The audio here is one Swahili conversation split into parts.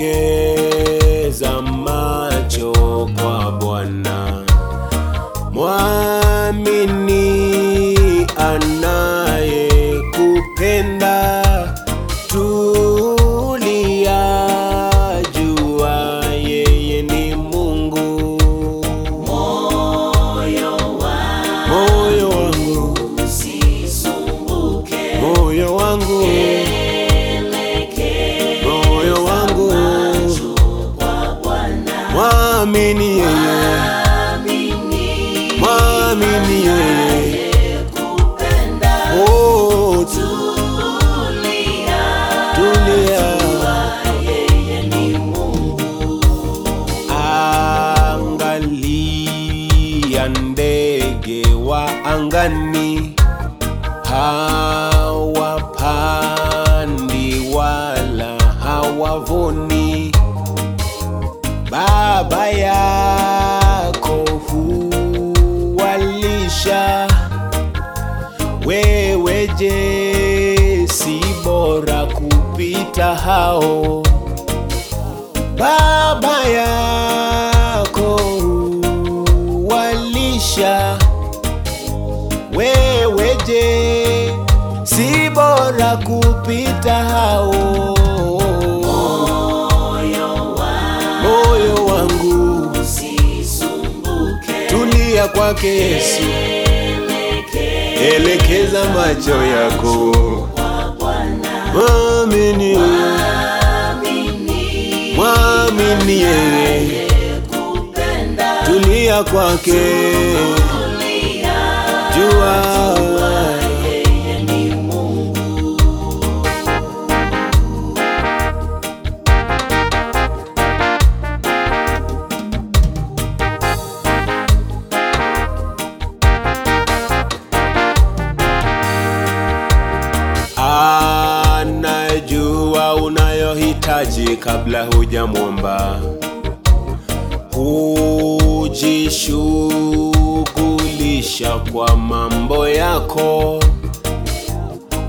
Elekeza macho kwa Bwana, mwamini anaye kupenda Tulia, jua yeye ni Mungu. Moyo wangu Moyo wangu, usisumbuke, moyo wangu, mwamini yeye. anayekupenda. Oh, Tulia, tulia. yeye ni Mungu. Angalia ndege wa angani, hawapandi hao? Baba yako walisha, wewe je, si bora kupita hao? Moyo wangu Moyo wangu, usisumbuke, tulia kwake Yesu, elekeza macho yako, kwa Bwana. mwamini, Amini mwamini yeye, tulia kwake, unayohitaji kabla hujamwomba. Hujishughulisha kwa mambo yako,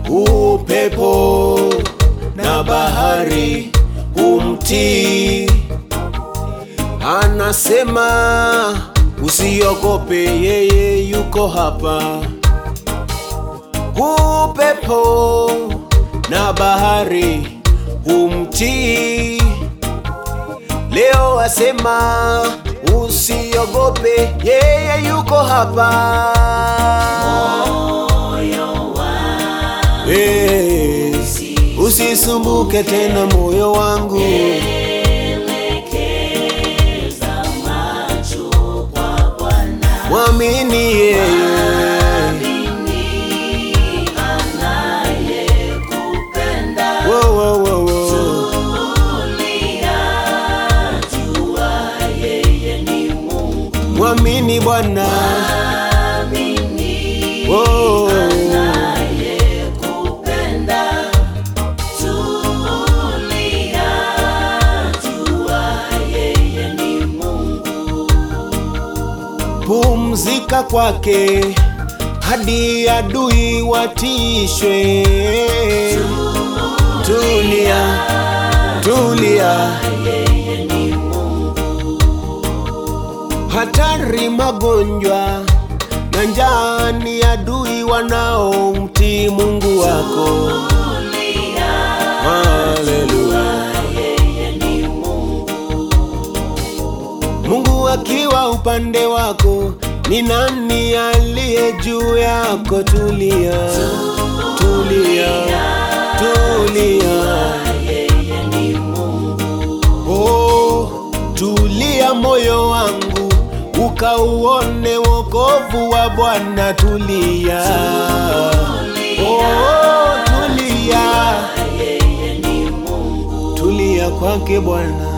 upepo na bahari humtii. Anasema usiogope, yeye yuko hapa upepo na bahari humtii. Leo asema usiogope, yeye yuko hapa. Moyo wangu Eh, Usisumbuke tena moyo wangu, mwamini yeye, mwamini Bwana. Tulia, Mungu. pumzika kwake hadi adui watishwe. Tulia, tulia, Yeye hatari, magonjwa na njaa ni adui wanaomtii Mungu wako. Haleluya. Mungu. Akiwa upande wako, ni nani aliye juu yako? Tulia, tulia, tulia. Yeye. Oh, tulia moyo wangu, ukauone wokovu wa Bwana. Tulia, tulia, oh, tulia, tulia kwake Bwana.